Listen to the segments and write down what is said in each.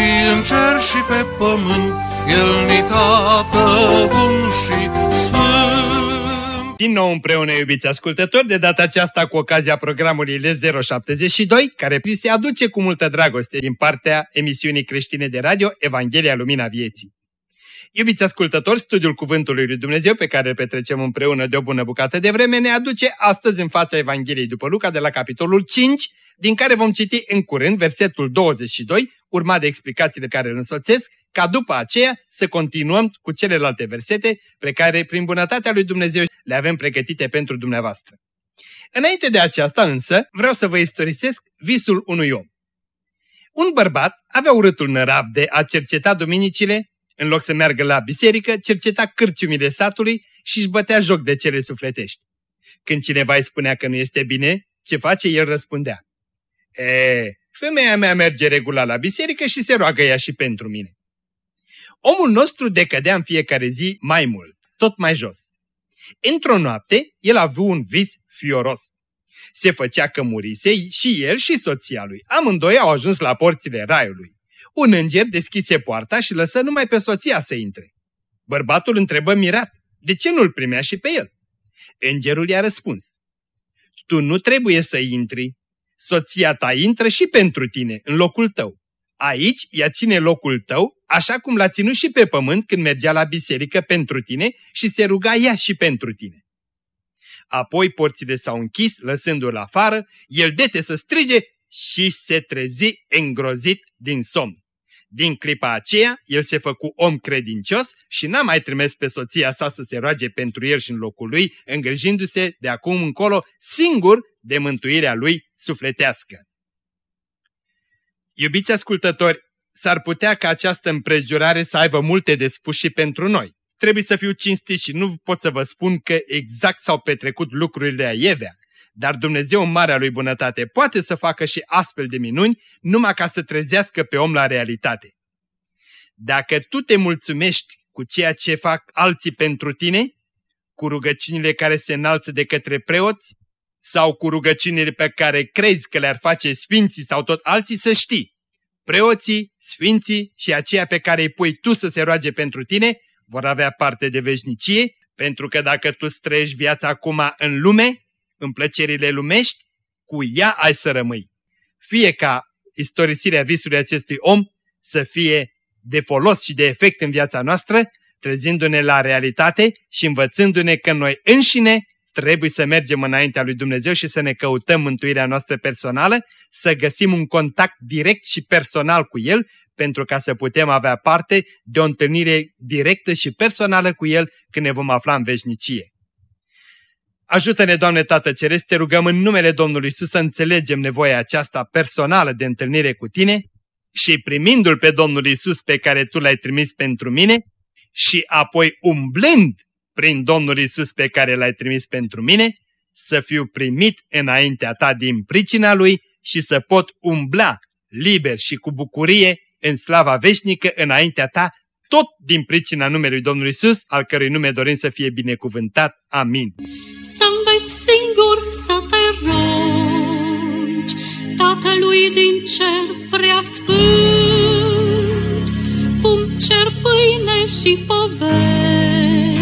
și în cer și pe pământ, El ni tată bun și sfânt. Din nou împreună, iubiți ascultători, de data aceasta cu ocazia programului L072, care se aduce cu multă dragoste din partea emisiunii creștine de radio Evanghelia Lumina Vieții. Iubiți ascultători, studiul Cuvântului Lui Dumnezeu pe care îl petrecem împreună de o bună bucată de vreme ne aduce astăzi în fața Evangheliei după Luca de la capitolul 5, din care vom citi în curând versetul 22, urmat de explicațiile care îl însoțesc, ca după aceea să continuăm cu celelalte versete pe care, prin bunătatea lui Dumnezeu, le avem pregătite pentru dumneavoastră. Înainte de aceasta însă, vreau să vă istorisesc visul unui om. Un bărbat avea urâtul nărav de a cerceta duminicile în loc să meargă la biserică, cerceta cârciumile satului și își bătea joc de cele sufletești. Când cineva îi spunea că nu este bine, ce face, el răspundea. E, femeia mea merge regulat la biserică și se roagă ea și pentru mine. Omul nostru decădea în fiecare zi mai mult, tot mai jos. Într-o noapte, el a avut un vis fioros. Se făcea că murise și el și soția lui. Amândoi au ajuns la porțile raiului un înger deschise poarta și lăsă numai pe soția să intre. Bărbatul întrebă mirat, de ce nu-l primea și pe el? Îngerul i-a răspuns, tu nu trebuie să intri, soția ta intră și pentru tine, în locul tău. Aici ea ține locul tău, așa cum l-a ținut și pe pământ când mergea la biserică pentru tine și se ruga ea și pentru tine. Apoi porțile s-au închis, lăsându-l afară, el dete să strige și se trezi îngrozit din somn. Din clipa aceea, el se făcu om credincios și n-a mai trimis pe soția sa să se roage pentru el și în locul lui, îngrijindu-se de acum încolo singur de mântuirea lui sufletească. Iubiți ascultători, s-ar putea ca această împrejurare să aibă multe de spus și pentru noi. Trebuie să fiu cinstit și nu pot să vă spun că exact s-au petrecut lucrurile a Ievea, dar Dumnezeu în marea lui bunătate poate să facă și astfel de minuni numai ca să trezească pe om la realitate. Dacă tu te mulțumești cu ceea ce fac alții pentru tine, cu rugăciunile care se înalță de către preoți, sau cu rugăciunile pe care crezi că le-ar face sfinții sau tot alții, să știi. Preoții, sfinții și aceia pe care îi pui tu să se roage pentru tine vor avea parte de veșnicie, pentru că dacă tu străiești viața acum în lume, în plăcerile lumești, cu ea ai să rămâi. Fie ca istorisirea visului acestui om să fie de folos și de efect în viața noastră, trezindu-ne la realitate și învățându-ne că noi înșine trebuie să mergem înaintea lui Dumnezeu și să ne căutăm mântuirea noastră personală, să găsim un contact direct și personal cu El, pentru ca să putem avea parte de o întâlnire directă și personală cu El când ne vom afla în veșnicie. Ajută-ne, Doamne Tată Ceresc, te rugăm în numele Domnului Iisus să înțelegem nevoia aceasta personală de întâlnire cu Tine și primindu-L pe Domnul Iisus pe care Tu l-ai trimis pentru mine și apoi umblând prin Domnul Iisus pe care l-ai trimis pentru mine, să fiu primit înaintea Ta din pricina Lui și să pot umbla liber și cu bucurie în slava veșnică înaintea Ta, tot din pricina numelui Domnului Iisus, al cărui nume dorim să fie binecuvântat. Amin singur să te rogi, Tatălui din cer prea sfânt, cum cer pâine și poveți,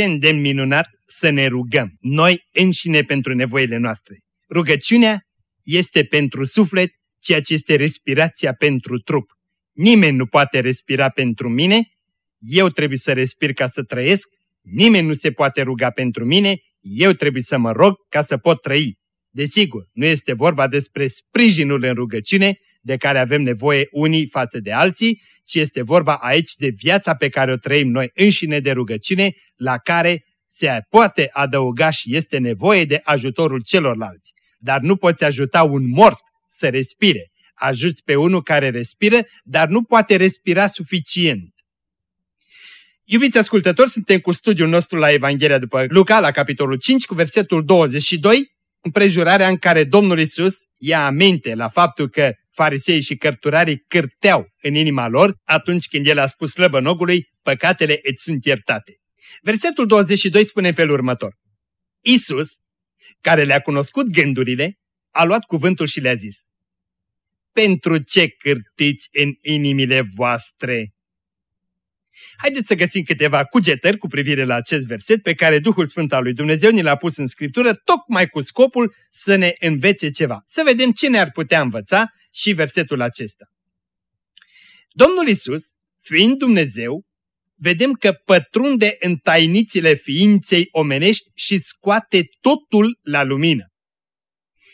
ce îndemn minunat să ne rugăm, noi înșine pentru nevoile noastre. Rugăciunea este pentru suflet ceea ce este respirația pentru trup. Nimeni nu poate respira pentru mine, eu trebuie să respir ca să trăiesc, nimeni nu se poate ruga pentru mine, eu trebuie să mă rog ca să pot trăi. Desigur, nu este vorba despre sprijinul în rugăciune de care avem nevoie unii față de alții, ci este vorba aici de viața pe care o trăim noi înșine de rugăciune, la care se poate adăuga și este nevoie de ajutorul celorlalți. Dar nu poți ajuta un mort să respire. Ajuți pe unul care respiră, dar nu poate respira suficient. Iubiți ascultători, suntem cu studiul nostru la Evanghelia după Luca, la capitolul 5, cu versetul 22, împrejurarea în care Domnul Isus ia aminte la faptul că farisei și cărturarii cârteau în inima lor atunci când el a spus slăbănogului, păcatele îți sunt iertate. Versetul 22 spune în felul următor. Isus, care le-a cunoscut gândurile, a luat cuvântul și le-a zis, Pentru ce cârtiți în inimile voastre? Haideți să găsim câteva cugetări cu privire la acest verset pe care Duhul Sfânt al lui Dumnezeu ni l-a pus în Scriptură tocmai cu scopul să ne învețe ceva. Să vedem ce ne-ar putea învăța și versetul acesta. Domnul Isus, fiind Dumnezeu, vedem că pătrunde în tainițile ființei omenești și scoate totul la lumină.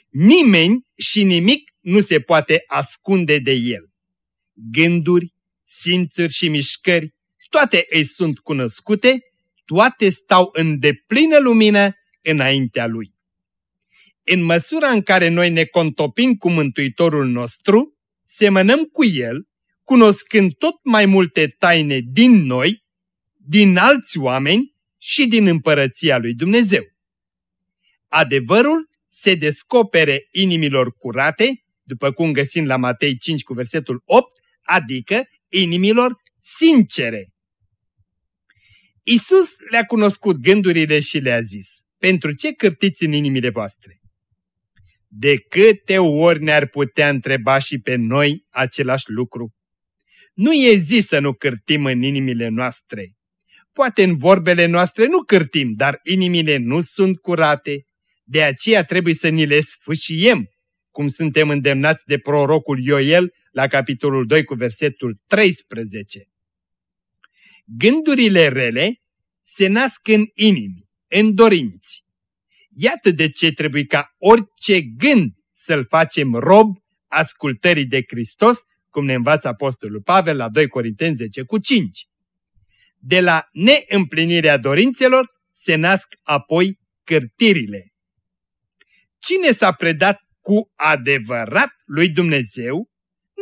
Nimeni și nimic nu se poate ascunde de el. Gânduri, simțuri și mișcări, toate îi sunt cunoscute, toate stau în deplină lumină înaintea lui. În măsura în care noi ne contopim cu Mântuitorul nostru, semănăm cu El, cunoscând tot mai multe taine din noi, din alți oameni și din împărăția lui Dumnezeu. Adevărul se descopere inimilor curate, după cum găsim la Matei 5 cu versetul 8, adică inimilor sincere. Isus le-a cunoscut gândurile și le-a zis, pentru ce cârtiți în inimile voastre? De câte ori ne-ar putea întreba și pe noi același lucru? Nu e zi să nu cârtim în inimile noastre. Poate în vorbele noastre nu cârtim, dar inimile nu sunt curate. De aceea trebuie să ni le sfâșiem, cum suntem îndemnați de prorocul Ioel la capitolul 2 cu versetul 13. Gândurile rele se nasc în inimi, în dorinți. Iată de ce trebuie ca orice gând să-l facem rob ascultării de Hristos, cum ne învață Apostolul Pavel la 2 Corinteni 10 cu 5. De la neîmplinirea dorințelor se nasc apoi cârtirile. Cine s-a predat cu adevărat lui Dumnezeu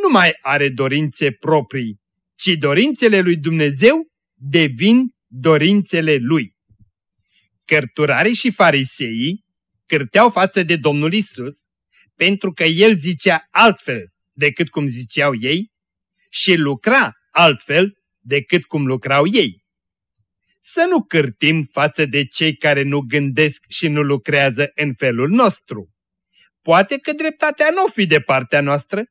nu mai are dorințe proprii, ci dorințele lui Dumnezeu devin dorințele lui. Cărturarii și fariseii cârteau față de Domnul Isus pentru că el zicea altfel decât cum ziceau ei și lucra altfel decât cum lucrau ei. Să nu cârtim față de cei care nu gândesc și nu lucrează în felul nostru. Poate că dreptatea nu fi de partea noastră.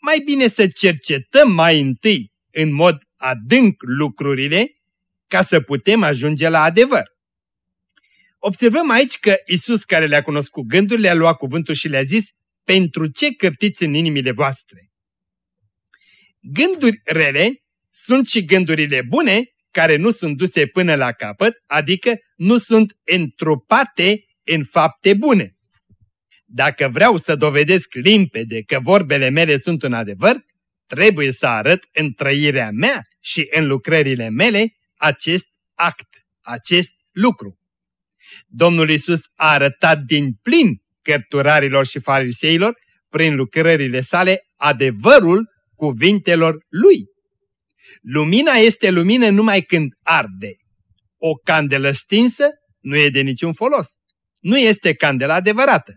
Mai bine să cercetăm mai întâi în mod adânc lucrurile ca să putem ajunge la adevăr. Observăm aici că Isus care le-a cunoscut gândurile, a luat cuvântul și le-a zis, pentru ce cărtiți în inimile voastre? Gânduri rele sunt și gândurile bune care nu sunt duse până la capăt, adică nu sunt întrupate în fapte bune. Dacă vreau să dovedesc limpede că vorbele mele sunt un adevăr, trebuie să arăt în trăirea mea și în lucrările mele acest act, acest lucru. Domnul Isus a arătat din plin cărturarilor și fariseilor, prin lucrările sale, adevărul cuvintelor lui. Lumina este lumină numai când arde. O candelă stinsă nu e de niciun folos. Nu este candela adevărată.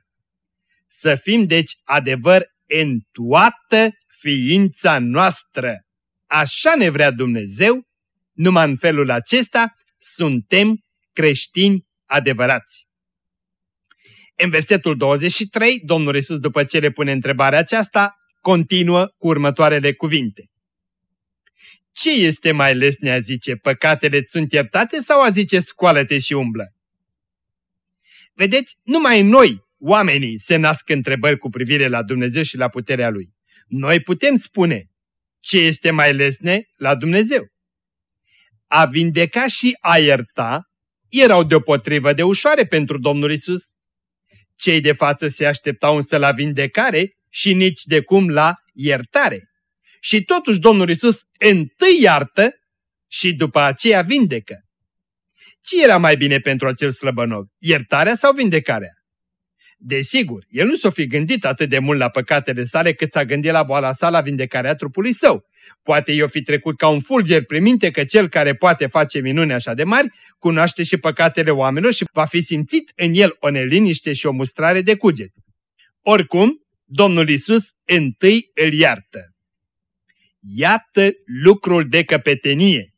Să fim deci adevăr în toată ființa noastră. Așa ne vrea Dumnezeu, numai în felul acesta suntem creștini adevărați. În versetul 23, Domnul Isus, după ce le pune întrebarea aceasta, continuă cu următoarele cuvinte. Ce este mai lesne a zice, păcatele sunt iertate sau a zice scoală-te și umblă? Vedeți, numai noi, oamenii, se nasc întrebări cu privire la Dumnezeu și la puterea Lui. Noi putem spune ce este mai lesne la Dumnezeu. A vindeca și a ierta erau deopotrivă de ușoare pentru Domnul Isus. Cei de față se așteptau însă la vindecare și nici de cum la iertare. Și totuși Domnul Isus întâi iartă și după aceea vindecă. Ce era mai bine pentru acel slăbănov, iertarea sau vindecarea? Desigur, el nu s-o fi gândit atât de mult la păcatele sale cât s-a gândit la boala sa la vindecarea trupului său. Poate i-o fi trecut ca un fulger prin minte că cel care poate face minune așa de mari cunoaște și păcatele oamenilor și va fi simțit în el o neliniște și o mustrare de cuget. Oricum, Domnul Isus întâi îl iartă. Iată lucrul de căpetenie.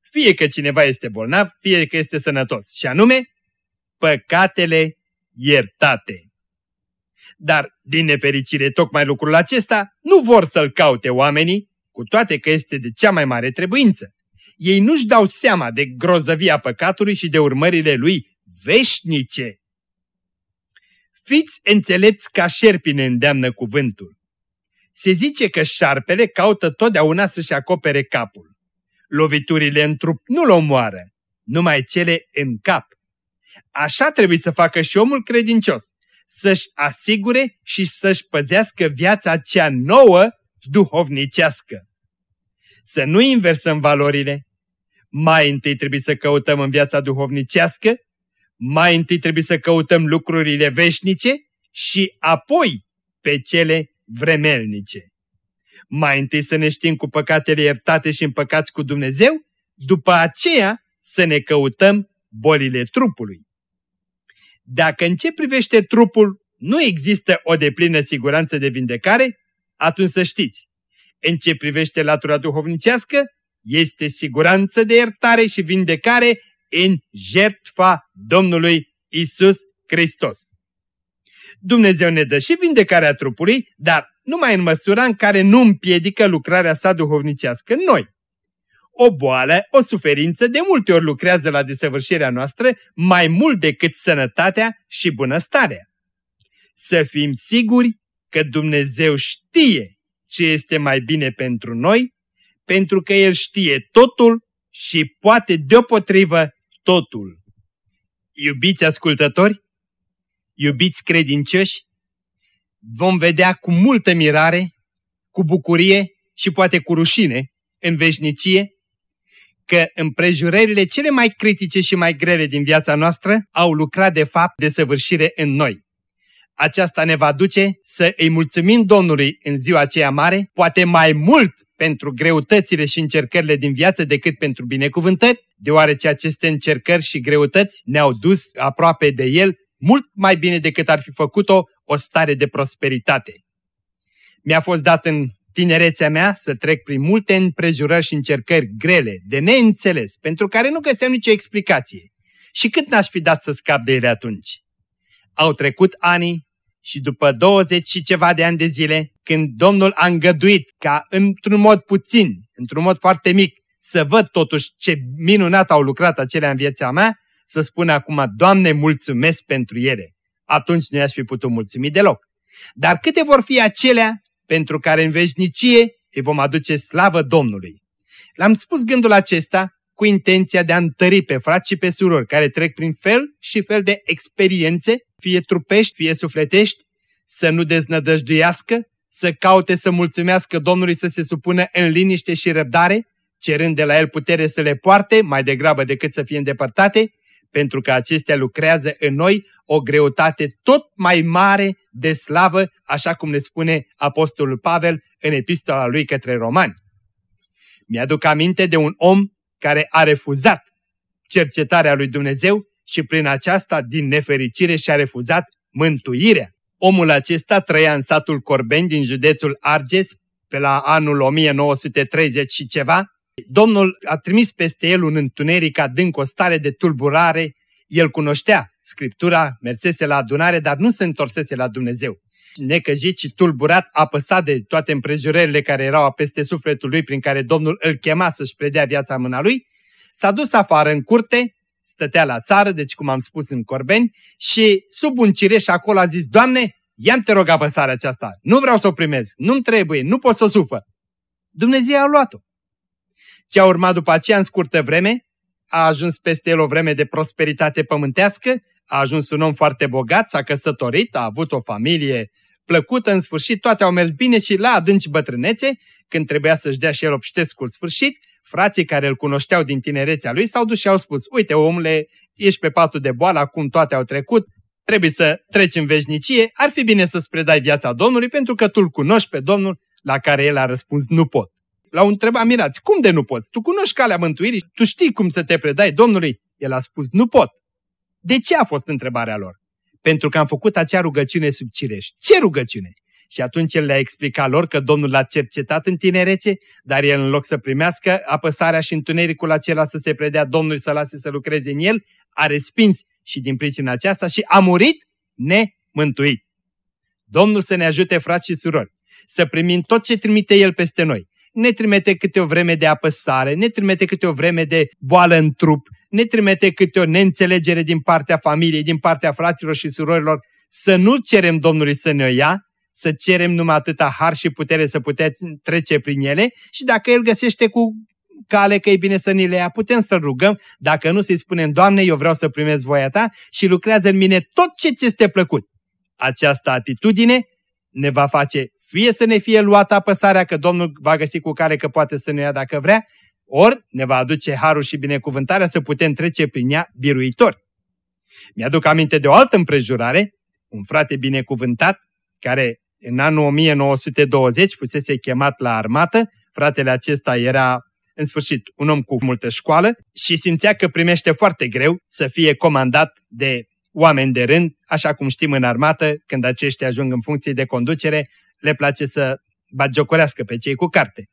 Fie că cineva este bolnav, fie că este sănătos. Și anume, păcatele iertate. Dar, din nefericire, tocmai lucrul acesta nu vor să-l caute oamenii, cu toate că este de cea mai mare trebuință. Ei nu-și dau seama de grozăvia păcatului și de urmările lui veșnice. Fiți înțelepți ca șerpine îndeamnă cuvântul. Se zice că șarpele caută totdeauna să-și acopere capul. Loviturile în trup nu-l omoară, numai cele în cap. Așa trebuie să facă și omul credincios, să-și asigure și să-și păzească viața cea nouă duhovnicească. Să nu inversăm valorile. Mai întâi trebuie să căutăm în viața duhovnicească, mai întâi trebuie să căutăm lucrurile veșnice și apoi pe cele vremelnice. Mai întâi să ne știm cu păcatele iertate și împăcați cu Dumnezeu, după aceea să ne căutăm bolile trupului. Dacă în ce privește trupul nu există o deplină siguranță de vindecare, atunci să știți, în ce privește latura duhovnicească, este siguranță de iertare și vindecare în jertfa Domnului Isus Hristos. Dumnezeu ne dă și vindecarea trupului, dar numai în măsura în care nu împiedică lucrarea sa duhovnicească în noi. O boală, o suferință de multe ori lucrează la desăvârșirea noastră mai mult decât sănătatea și bunăstarea. Să fim siguri că Dumnezeu știe ce este mai bine pentru noi, pentru că El știe totul și poate deopotrivă totul. Iubiți ascultători, iubiți credincioși, vom vedea cu multă mirare, cu bucurie și poate cu rușine în veșnicie că împrejurările cele mai critice și mai grele din viața noastră au lucrat de fapt de săvârșire în noi. Aceasta ne va duce să îi mulțumim Domnului în ziua aceea mare, poate mai mult pentru greutățile și încercările din viață decât pentru binecuvântări, deoarece aceste încercări și greutăți ne-au dus aproape de El mult mai bine decât ar fi făcut-o o stare de prosperitate. Mi-a fost dat în tinerețea mea să trec prin multe împrejurări și încercări grele, de neînțeles, pentru care nu găseam nicio explicație. Și cât n-aș fi dat să scap de ele atunci? Au trecut ani și după 20 și ceva de ani de zile, când Domnul a îngăduit ca într-un mod puțin, într-un mod foarte mic, să văd totuși ce minunat au lucrat acelea în viața mea, să spun acum, Doamne, mulțumesc pentru ele. Atunci nu i-aș fi putut mulțumi deloc. Dar câte vor fi acelea pentru care în veșnicie îi vom aduce slavă Domnului? L-am spus gândul acesta cu intenția de a întări pe frați și pe surori care trec prin fel și fel de experiențe, fie trupești, fie sufletești, să nu deznădăjduiască, să caute să mulțumească Domnului să se supună în liniște și răbdare, cerând de la El putere să le poarte, mai degrabă decât să fie îndepărtate, pentru că acestea lucrează în noi o greutate tot mai mare de slavă, așa cum ne spune Apostolul Pavel în epistola lui către romani. Mi-aduc aminte de un om care a refuzat cercetarea lui Dumnezeu și prin aceasta, din nefericire, și-a refuzat mântuirea. Omul acesta trăia în satul Corbeni din județul Arges pe la anul 1930 și ceva Domnul a trimis peste el un întuneric adânc, o stare de tulburare. El cunoștea Scriptura, mersese la adunare, dar nu se întorsese la Dumnezeu. necăjit și tulburat, apăsat de toate împrejurările care erau peste sufletul lui prin care Domnul îl chema să-și predea viața în mâna lui, s-a dus afară în curte, stătea la țară, deci cum am spus în Corbeni, și sub un cireș acolo a zis, Doamne, ia te rog apăsarea aceasta, nu vreau să o primez, nu-mi trebuie, nu pot să o sufăr. Dumnezeu a luat-o. Ce a urmat după aceea în scurtă vreme, a ajuns peste el o vreme de prosperitate pământească, a ajuns un om foarte bogat, s-a căsătorit, a avut o familie plăcută, în sfârșit toate au mers bine și la adânci bătrânețe, când trebuia să-și dea și el obștescul sfârșit, frații care îl cunoșteau din tinerețea lui s-au dus și au spus, uite omule, ești pe patul de boală, acum toate au trecut, trebuie să treci în veșnicie, ar fi bine să-ți predai viața Domnului pentru că tu-L cunoști pe Domnul, la care el a răspuns, nu pot. L-au întrebat mirați, cum de nu poți? Tu cunoști calea mântuirii, tu știi cum să te predai Domnului? El a spus, nu pot. De ce a fost întrebarea lor? Pentru că am făcut acea rugăciune sub cireș. Ce rugăciune? Și atunci el le-a explicat lor că Domnul l-a cercetat în tinerețe, dar el în loc să primească apăsarea și întunericul acela să se predea Domnului să lase să lucreze în el, a respins și din pricina aceasta și a murit nemântuit. Domnul să ne ajute frați și surori să primim tot ce trimite El peste noi. Ne trimite câte o vreme de apăsare, ne trimite câte o vreme de boală în trup, ne trimite câte o neînțelegere din partea familiei, din partea fraților și surorilor, să nu cerem Domnului să ne o ia, să cerem numai atâta har și putere să puteți trece prin ele și dacă El găsește cu cale că e bine să ni le ia, putem să rugăm, dacă nu să-i spunem, Doamne, eu vreau să primez voia Ta și lucrează în mine tot ce ți este plăcut. Această atitudine ne va face fie să ne fie luată apăsarea că Domnul va găsi cu care că poate să ne ia dacă vrea, ori ne va aduce harul și binecuvântarea să putem trece prin ea biruitor. Mi-aduc aminte de o altă împrejurare, un frate binecuvântat, care în anul 1920 fusese chemat la armată, fratele acesta era în sfârșit un om cu multă școală și simțea că primește foarte greu să fie comandat de oameni de rând, așa cum știm în armată, când aceștia ajung în funcție de conducere, le place să bagiocorească pe cei cu carte.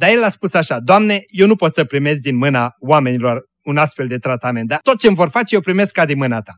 Dar el a spus așa, Doamne, eu nu pot să primesc din mâna oamenilor un astfel de tratament, dar tot ce îmi vor face eu primesc ca din mâna ta.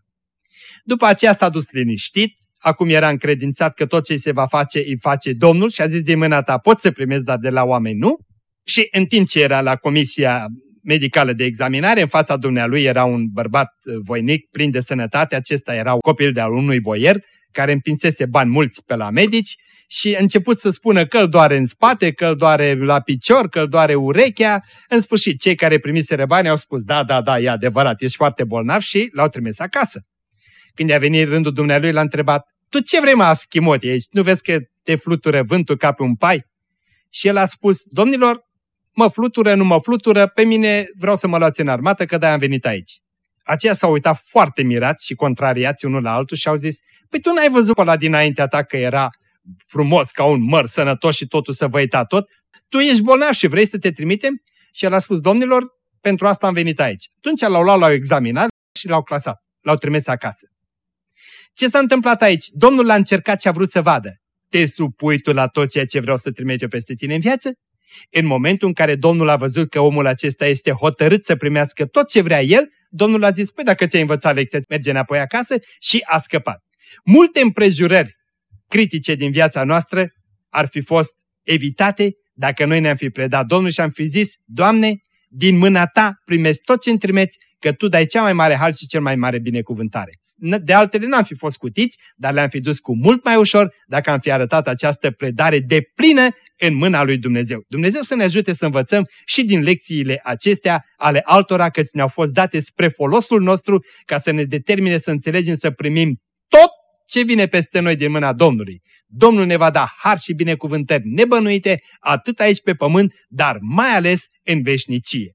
După aceea s-a dus liniștit, acum era încredințat că tot ce se va face îi face Domnul și a zis din mâna ta pot să primesc, dar de la oameni nu. Și în timp ce era la comisia medicală de examinare, în fața dumnealui era un bărbat voinic, plin de sănătate, acesta era copil de-al unui boier, care împinsese bani mulți pe la medici și a început să spună că îl doare în spate, că îl doare la picior, că îl doare urechea. În sfârșit, cei care primiseră bani au spus, da, da, da, e adevărat, ești foarte bolnav și l-au trimis acasă. Când a venit rândul dumnealui, l-a întrebat, tu ce vrei mă aschimot aici? Nu vezi că te flutură vântul ca pe un pai? Și el a spus, domnilor, mă flutură, nu mă flutură, pe mine vreau să mă luați în armată, că de-aia am venit aici. Aceia s-au uitat foarte mirați și contrariați unul la altul și au zis, păi tu n-ai văzut pe ăla dinaintea ta că era frumos ca un măr sănătos și totul să vă uita tot, tu ești bolnav și vrei să te trimitem? Și el a spus, domnilor, pentru asta am venit aici. Atunci l-au luat, l-au examinat și l-au clasat. L-au trimis acasă. Ce s-a întâmplat aici? Domnul a încercat ce a vrut să vadă. Te supui tu la tot ceea ce vreau să trimit eu peste tine în viață? În momentul în care Domnul a văzut că omul acesta este hotărât să primească tot ce vrea el, Domnul a zis, păi dacă ți-ai învățat lecția, merge înapoi acasă și a scăpat. Multe împrejurări critice din viața noastră ar fi fost evitate dacă noi ne-am fi predat Domnul și am fi zis, Doamne, din mâna Ta primesc tot ce-mi trimeți, că Tu dai cea mai mare hal și cel mai mare binecuvântare. De altele n-am fi fost scutiți, dar le-am fi dus cu mult mai ușor dacă am fi arătat această predare de plină în mâna lui Dumnezeu. Dumnezeu să ne ajute să învățăm și din lecțiile acestea ale altora, că ne-au fost date spre folosul nostru, ca să ne determine să înțelegem să primim tot ce vine peste noi din mâna Domnului. Domnul ne va da har și binecuvântări nebănuite, atât aici pe pământ, dar mai ales în veșnicie.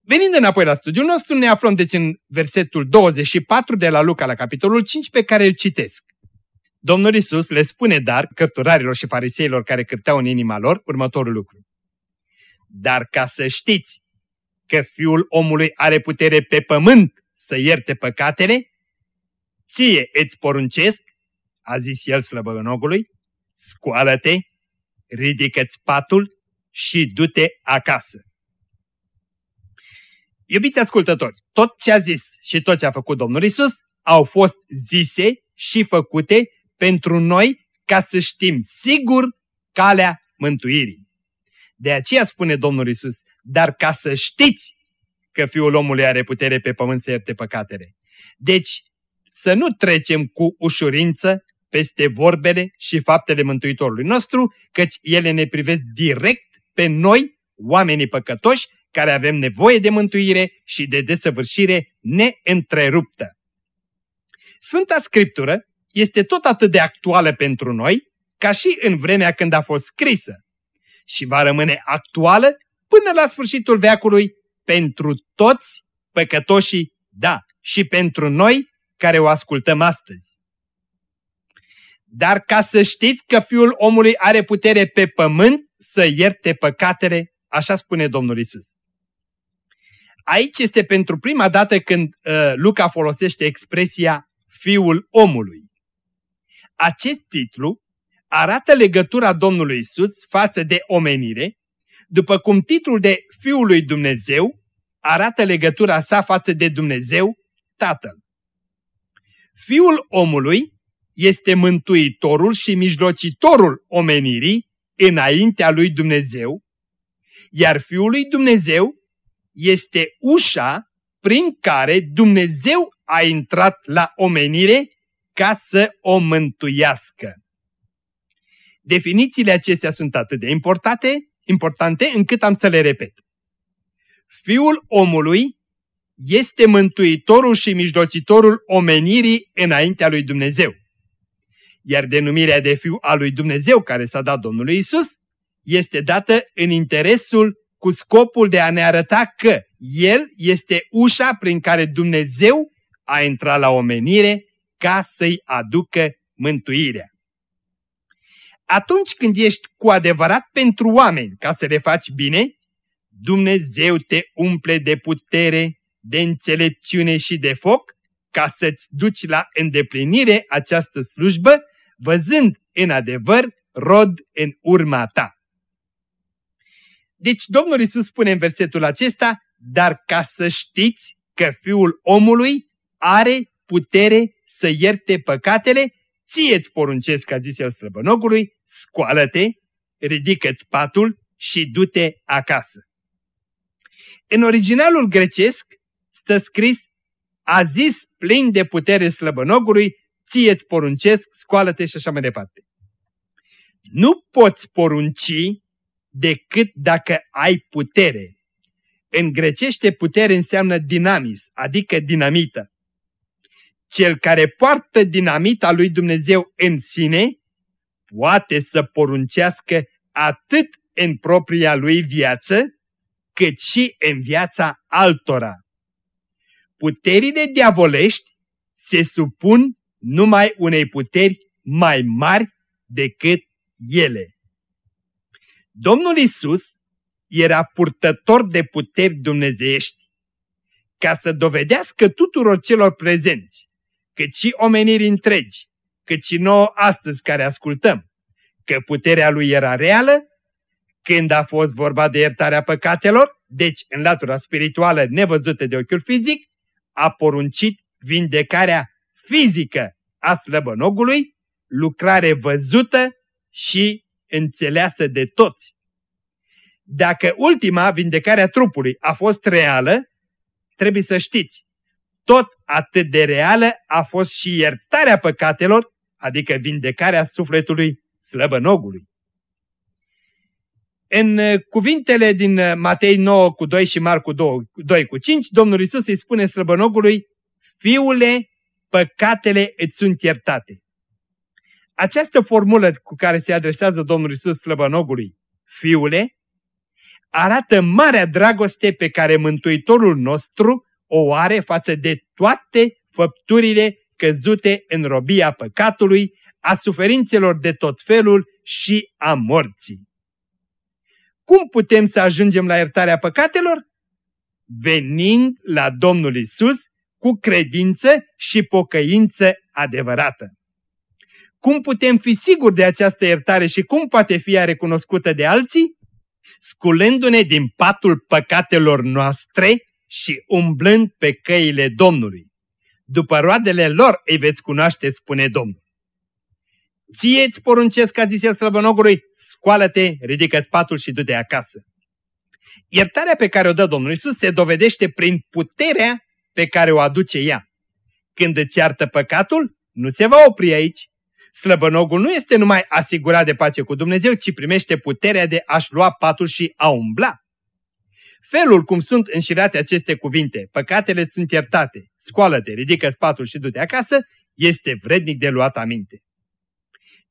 Venind înapoi la studiul nostru, ne aflăm deci în versetul 24 de la Luca la capitolul 5 pe care îl citesc. Domnul Isus le spune dar cărturarilor și fariseilor care cârteau în inima lor următorul lucru. Dar ca să știți că Fiul omului are putere pe pământ să ierte păcatele, ție îți poruncesc, a zis el slăbănogului, scoală-te, ridică-ți patul și du-te acasă. Iubiți ascultători, tot ce a zis și tot ce a făcut Domnul Isus au fost zise și făcute pentru noi ca să știm sigur calea mântuirii. De aceea spune Domnul Isus, dar ca să știți că Fiul omului are putere pe pământ să ierte păcatele. Deci, să nu trecem cu ușurință peste vorbele și faptele Mântuitorului nostru, căci ele ne privesc direct pe noi, oamenii păcătoși, care avem nevoie de mântuire și de desăvârșire neîntreruptă. Sfânta Scriptură este tot atât de actuală pentru noi ca și în vremea când a fost scrisă și va rămâne actuală până la sfârșitul veacului pentru toți păcătoșii, da, și pentru noi care o ascultăm astăzi. Dar ca să știți că Fiul omului are putere pe pământ să ierte păcatele, așa spune Domnul Isus. Aici este pentru prima dată când uh, Luca folosește expresia Fiul omului. Acest titlu arată legătura Domnului Isus față de omenire, după cum titlul de Fiul lui Dumnezeu arată legătura sa față de Dumnezeu, Tatăl. Fiul omului este mântuitorul și mijlocitorul omenirii înaintea lui Dumnezeu, iar Fiul lui Dumnezeu este ușa prin care Dumnezeu a intrat la omenire ca să o mântuiască. Definițiile acestea sunt atât de importante, importante încât am să le repet. Fiul omului este mântuitorul și mijlocitorul omenirii înaintea lui Dumnezeu. Iar denumirea de fiu al lui Dumnezeu care s-a dat Domnului Isus este dată în interesul cu scopul de a ne arăta că El este ușa prin care Dumnezeu a intrat la omenire ca să-i aducă mântuirea. Atunci când ești cu adevărat pentru oameni ca să le faci bine, Dumnezeu te umple de putere, de înțelepciune și de foc ca să-ți duci la îndeplinire această slujbă, văzând în adevăr rod în urma ta. Deci Domnul Isus spune în versetul acesta, dar ca să știți că Fiul omului are putere să ierte păcatele, ție-ți poruncesc, a zis el slăbănogului, scoală-te, ridică-ți patul și du-te acasă. În originalul grecesc stă scris, a zis plin de putere slăbănogului, ție-ți poruncesc, scoală-te și așa mai departe. Nu poți porunci decât dacă ai putere. În grecește putere înseamnă dinamis, adică dinamită. Cel care poartă dinamita lui Dumnezeu în sine poate să poruncească atât în propria lui viață, cât și în viața altora. Puterile diavolești se supun numai unei puteri mai mari decât ele. Domnul Isus era purtător de puteri dumnezeiești ca să dovedească tuturor celor prezenți, cât și omenirii întregi, cât și nouă astăzi care ascultăm, că puterea lui era reală când a fost vorba de iertarea păcatelor, deci în latura spirituală nevăzută de ochiul fizic, a poruncit vindecarea fizică a slăbănogului, lucrare văzută și înțeleasă de toți. Dacă ultima, vindecarea trupului, a fost reală, trebuie să știți, tot atât de reală a fost și iertarea păcatelor, adică vindecarea sufletului slăbănogului. În uh, cuvintele din uh, Matei 9 cu 2 și Marcu 2, 2 cu 5, Domnul Isus îi spune slăbănogului, Fiule, păcatele îți sunt iertate. Această formulă cu care se adresează Domnul Isus slăbănogului, Fiule, arată marea dragoste pe care Mântuitorul nostru o are față de toate făpturile căzute în robia păcatului, a suferințelor de tot felul și a morții. Cum putem să ajungem la iertarea păcatelor? Venind la Domnul Isus cu credință și pocăință adevărată. Cum putem fi siguri de această iertare și cum poate fi ea recunoscută de alții? Sculându-ne din patul păcatelor noastre și umblând pe căile Domnului. După roadele lor îi veți cunoaște, spune Domnul. Ție îți poruncesc, a zis el slăbănogului, scoală-te, ridică-ți patul și du-te acasă. Iertarea pe care o dă Domnul Isus se dovedește prin puterea pe care o aduce ea. Când îți iartă păcatul, nu se va opri aici. Slăbănogul nu este numai asigurat de pace cu Dumnezeu, ci primește puterea de a-și lua patul și a umbla. Felul cum sunt înșirate aceste cuvinte, păcatele sunt iertate, scoală-te, ridică spatul și du-te acasă, este vrednic de luat aminte.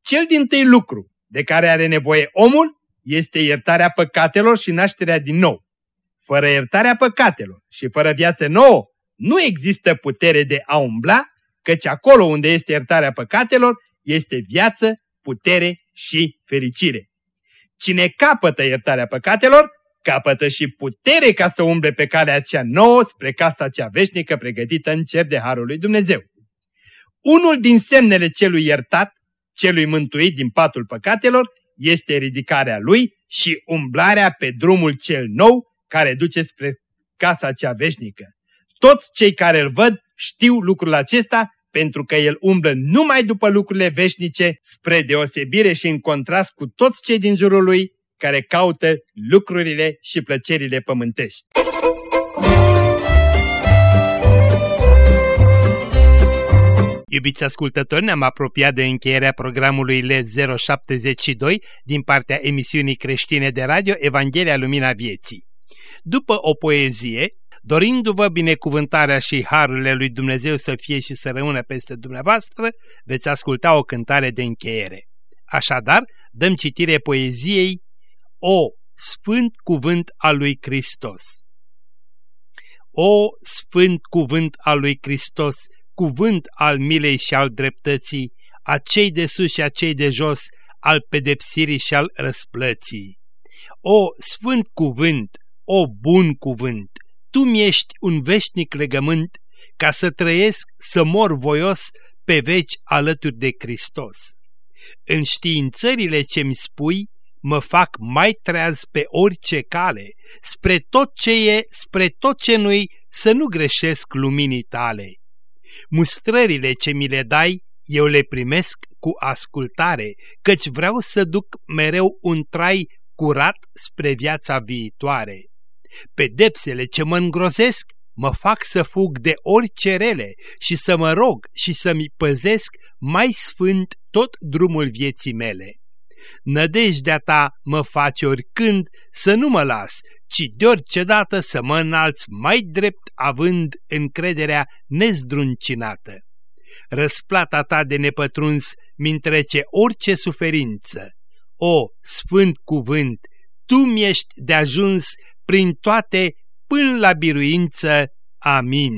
Cel din tâi lucru de care are nevoie omul este iertarea păcatelor și nașterea din nou. Fără iertarea păcatelor și fără viață nouă, nu există putere de a umbla, căci acolo unde este iertarea păcatelor, este viață, putere și fericire. Cine capătă iertarea păcatelor, capătă și putere ca să umble pe calea cea nouă spre casa cea veșnică pregătită în cer de Harul lui Dumnezeu. Unul din semnele celui iertat, celui mântuit din patul păcatelor, este ridicarea lui și umblarea pe drumul cel nou care duce spre casa cea veșnică. Toți cei care îl văd știu lucrul acesta pentru că el umblă numai după lucrurile veșnice, spre deosebire și în contrast cu toți cei din jurul lui care caută lucrurile și plăcerile pământești. Iubiți ascultători, ne-am apropiat de încheierea programului L072 din partea emisiunii creștine de radio Evanghelia Lumina Vieții. După o poezie, dorindu-vă binecuvântarea și harurile lui Dumnezeu să fie și să rămână peste dumneavoastră, veți asculta o cântare de încheiere. Așadar, dăm citire poeziei O Sfânt Cuvânt al lui Hristos. O Sfânt Cuvânt al lui Hristos, cuvânt al milei și al dreptății, a cei de sus și a cei de jos, al pedepsirii și al răsplății. O Sfânt Cuvânt, o bun cuvânt, tu mi-ești un veșnic legământ ca să trăiesc, să mor voios pe veci alături de Hristos. În științările ce-mi spui, mă fac mai treaz pe orice cale, spre tot ce e, spre tot ce nu-i, să nu greșesc luminii tale. Mustrările ce mi le dai, eu le primesc cu ascultare, căci vreau să duc mereu un trai curat spre viața viitoare. Pedepsele ce mă îngrozesc mă fac să fug de orice rele și să mă rog și să-mi păzesc mai sfânt tot drumul vieții mele. Nădejdea ta mă face oricând să nu mă las, ci de orice dată să mă înalț mai drept având încrederea nezdruncinată. Răsplata ta de nepătruns mi-ntrece orice suferință. O, sfânt cuvânt, tu mi-ești de ajuns prin toate până la biruință. Amin.